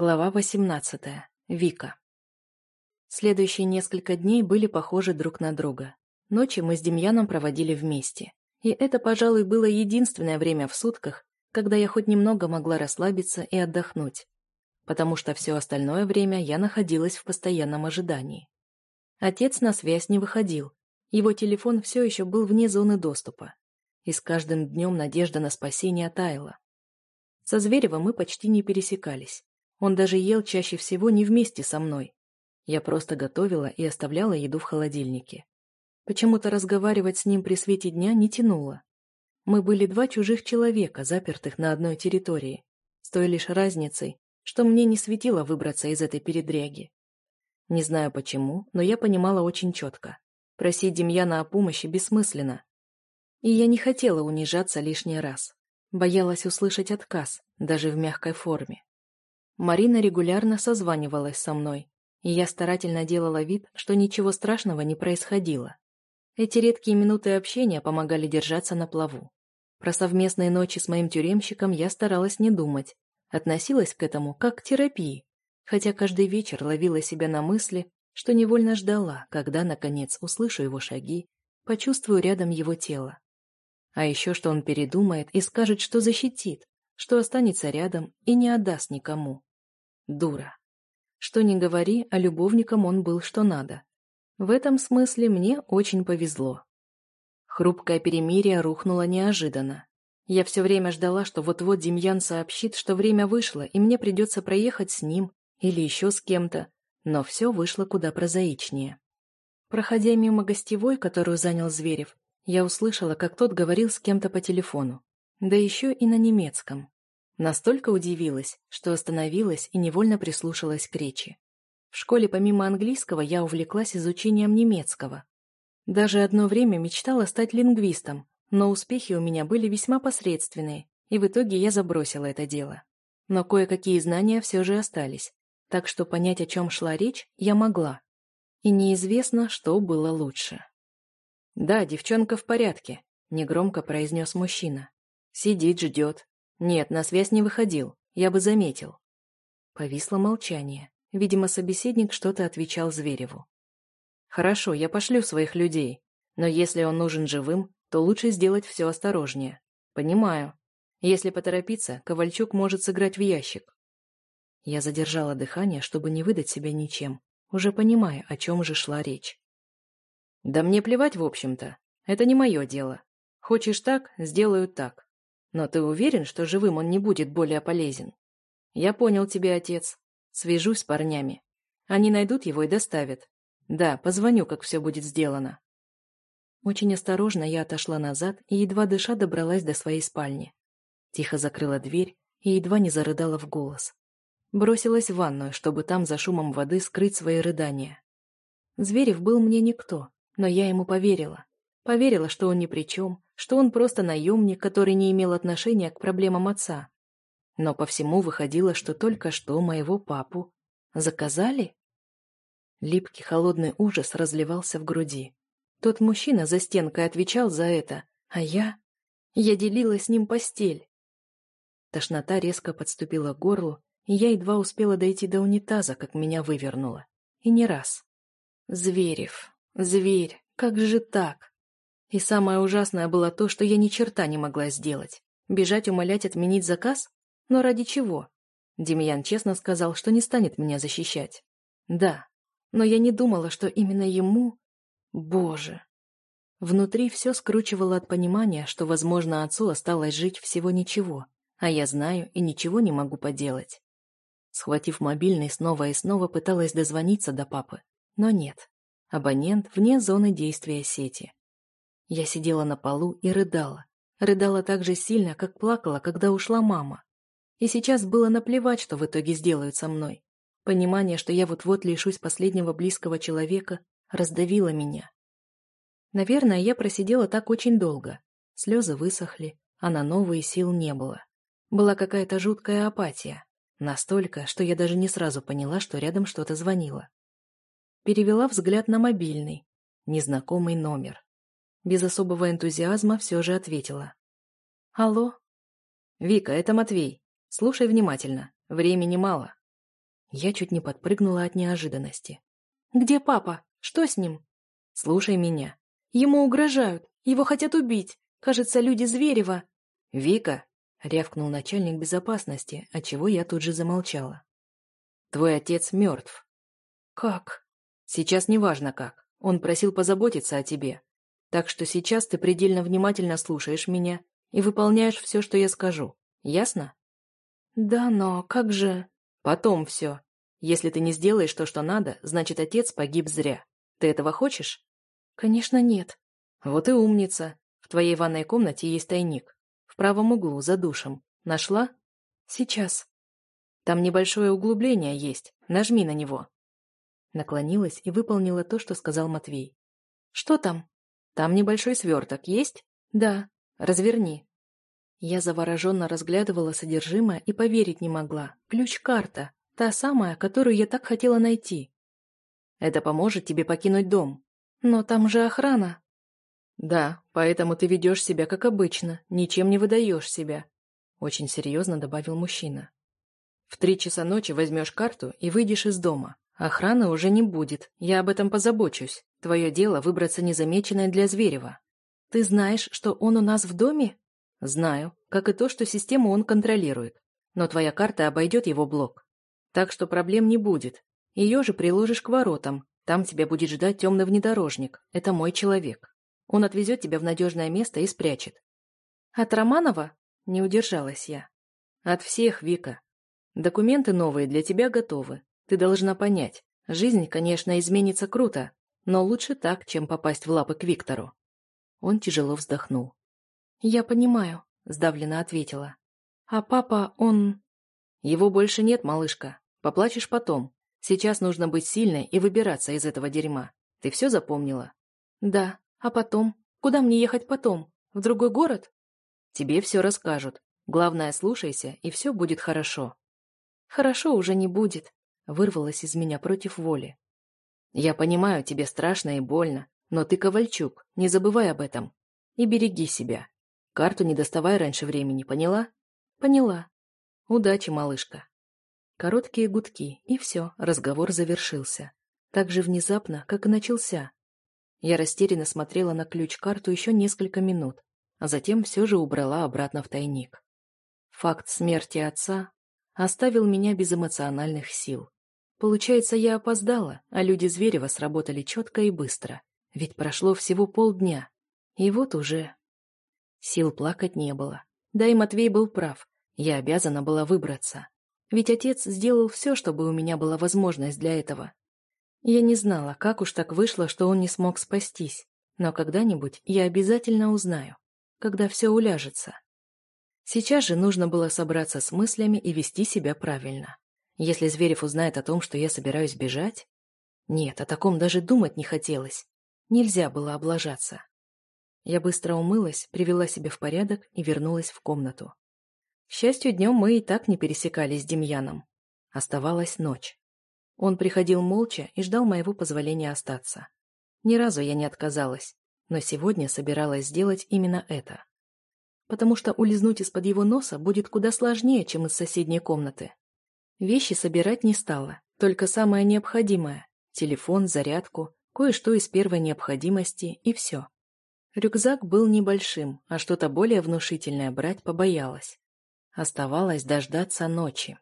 Глава 18. Вика. Следующие несколько дней были похожи друг на друга. Ночи мы с Демьяном проводили вместе. И это, пожалуй, было единственное время в сутках, когда я хоть немного могла расслабиться и отдохнуть. Потому что все остальное время я находилась в постоянном ожидании. Отец на связь не выходил. Его телефон все еще был вне зоны доступа. И с каждым днем надежда на спасение таяла. Со Зверевым мы почти не пересекались. Он даже ел чаще всего не вместе со мной. Я просто готовила и оставляла еду в холодильнике. Почему-то разговаривать с ним при свете дня не тянуло. Мы были два чужих человека, запертых на одной территории, с той лишь разницей, что мне не светило выбраться из этой передряги. Не знаю почему, но я понимала очень четко. Просить Демьяна о помощи бессмысленно. И я не хотела унижаться лишний раз. Боялась услышать отказ, даже в мягкой форме. Марина регулярно созванивалась со мной, и я старательно делала вид, что ничего страшного не происходило. Эти редкие минуты общения помогали держаться на плаву. Про совместные ночи с моим тюремщиком я старалась не думать, относилась к этому как к терапии, хотя каждый вечер ловила себя на мысли, что невольно ждала, когда, наконец, услышу его шаги, почувствую рядом его тело. А еще, что он передумает и скажет, что защитит, что останется рядом и не отдаст никому. Дура. Что ни говори, а любовником он был что надо. В этом смысле мне очень повезло. Хрупкое перемирие рухнуло неожиданно. Я все время ждала, что вот-вот Демьян сообщит, что время вышло, и мне придется проехать с ним или еще с кем-то, но все вышло куда прозаичнее. Проходя мимо гостевой, которую занял Зверев, я услышала, как тот говорил с кем-то по телефону, да еще и на немецком. Настолько удивилась, что остановилась и невольно прислушалась к речи. В школе помимо английского я увлеклась изучением немецкого. Даже одно время мечтала стать лингвистом, но успехи у меня были весьма посредственные, и в итоге я забросила это дело. Но кое-какие знания все же остались, так что понять, о чем шла речь, я могла. И неизвестно, что было лучше. «Да, девчонка в порядке», — негромко произнес мужчина. «Сидит, ждет. «Нет, на связь не выходил. Я бы заметил». Повисло молчание. Видимо, собеседник что-то отвечал Звереву. «Хорошо, я пошлю своих людей. Но если он нужен живым, то лучше сделать все осторожнее. Понимаю. Если поторопиться, Ковальчук может сыграть в ящик». Я задержала дыхание, чтобы не выдать себя ничем, уже понимая, о чем же шла речь. «Да мне плевать, в общем-то. Это не мое дело. Хочешь так, сделаю так. Но ты уверен, что живым он не будет более полезен? Я понял тебя, отец. Свяжусь с парнями. Они найдут его и доставят. Да, позвоню, как все будет сделано. Очень осторожно я отошла назад и, едва дыша, добралась до своей спальни. Тихо закрыла дверь и едва не зарыдала в голос. Бросилась в ванную, чтобы там за шумом воды скрыть свои рыдания. Зверев был мне никто, но я ему поверила. Поверила, что он ни при чем, что он просто наемник, который не имел отношения к проблемам отца. Но по всему выходило, что только что моего папу заказали. Липкий холодный ужас разливался в груди. Тот мужчина за стенкой отвечал за это, а я... Я делила с ним постель. Тошнота резко подступила к горлу, и я едва успела дойти до унитаза, как меня вывернуло. И не раз. Зверев, зверь, как же так? И самое ужасное было то, что я ни черта не могла сделать. Бежать, умолять, отменить заказ? Но ради чего? Демьян честно сказал, что не станет меня защищать. Да, но я не думала, что именно ему... Боже! Внутри все скручивало от понимания, что, возможно, отцу осталось жить всего ничего, а я знаю и ничего не могу поделать. Схватив мобильный, снова и снова пыталась дозвониться до папы, но нет. Абонент вне зоны действия сети. Я сидела на полу и рыдала. Рыдала так же сильно, как плакала, когда ушла мама. И сейчас было наплевать, что в итоге сделают со мной. Понимание, что я вот-вот лишусь последнего близкого человека, раздавило меня. Наверное, я просидела так очень долго. Слезы высохли, а на новые сил не было. Была какая-то жуткая апатия. Настолько, что я даже не сразу поняла, что рядом что-то звонило. Перевела взгляд на мобильный. Незнакомый номер без особого энтузиазма все же ответила. «Алло?» «Вика, это Матвей. Слушай внимательно. Времени мало». Я чуть не подпрыгнула от неожиданности. «Где папа? Что с ним?» «Слушай меня. Ему угрожают. Его хотят убить. Кажется, люди Зверева». «Вика!» — рявкнул начальник безопасности, отчего я тут же замолчала. «Твой отец мертв». «Как?» «Сейчас неважно как. Он просил позаботиться о тебе. Так что сейчас ты предельно внимательно слушаешь меня и выполняешь все, что я скажу. Ясно?» «Да, но как же...» «Потом все. Если ты не сделаешь то, что надо, значит, отец погиб зря. Ты этого хочешь?» «Конечно, нет». «Вот и умница. В твоей ванной комнате есть тайник. В правом углу, за душем. Нашла?» «Сейчас». «Там небольшое углубление есть. Нажми на него». Наклонилась и выполнила то, что сказал Матвей. «Что там?» «Там небольшой сверток есть?» «Да». «Разверни». Я завороженно разглядывала содержимое и поверить не могла. Ключ-карта. Та самая, которую я так хотела найти. Это поможет тебе покинуть дом. Но там же охрана. Да, поэтому ты ведешь себя как обычно, ничем не выдаешь себя. Очень серьезно добавил мужчина. В три часа ночи возьмешь карту и выйдешь из дома. Охраны уже не будет, я об этом позабочусь. Твое дело выбраться незамеченной для Зверева. Ты знаешь, что он у нас в доме? Знаю, как и то, что систему он контролирует. Но твоя карта обойдет его блок. Так что проблем не будет. Ее же приложишь к воротам. Там тебя будет ждать темный внедорожник. Это мой человек. Он отвезет тебя в надежное место и спрячет. От Романова? Не удержалась я. От всех, Вика. Документы новые для тебя готовы. Ты должна понять. Жизнь, конечно, изменится круто, но лучше так, чем попасть в лапы к Виктору. Он тяжело вздохнул. «Я понимаю», — сдавленно ответила. «А папа, он...» «Его больше нет, малышка. Поплачешь потом. Сейчас нужно быть сильной и выбираться из этого дерьма. Ты все запомнила?» «Да. А потом? Куда мне ехать потом? В другой город?» «Тебе все расскажут. Главное, слушайся, и все будет хорошо». «Хорошо уже не будет», — вырвалось из меня против воли. «Я понимаю, тебе страшно и больно, но ты Ковальчук, не забывай об этом. И береги себя. Карту не доставай раньше времени, поняла? Поняла. Удачи, малышка. Короткие гудки, и все, разговор завершился. Так же внезапно, как и начался. Я растерянно смотрела на ключ-карту еще несколько минут, а затем все же убрала обратно в тайник. Факт смерти отца оставил меня без эмоциональных сил. Получается, я опоздала, а люди Зверева сработали четко и быстро. Ведь прошло всего полдня. И вот уже Сил плакать не было. Да и Матвей был прав. Я обязана была выбраться. Ведь отец сделал все, чтобы у меня была возможность для этого. Я не знала, как уж так вышло, что он не смог спастись. Но когда-нибудь я обязательно узнаю, когда все уляжется. Сейчас же нужно было собраться с мыслями и вести себя правильно. Если Зверев узнает о том, что я собираюсь бежать... Нет, о таком даже думать не хотелось. Нельзя было облажаться. Я быстро умылась, привела себя в порядок и вернулась в комнату. К счастью, днем мы и так не пересекались с Демьяном. Оставалась ночь. Он приходил молча и ждал моего позволения остаться. Ни разу я не отказалась, но сегодня собиралась сделать именно это. Потому что улизнуть из-под его носа будет куда сложнее, чем из соседней комнаты. Вещи собирать не стала, только самое необходимое – телефон, зарядку, кое-что из первой необходимости и все. Рюкзак был небольшим, а что-то более внушительное брать побоялась. Оставалось дождаться ночи.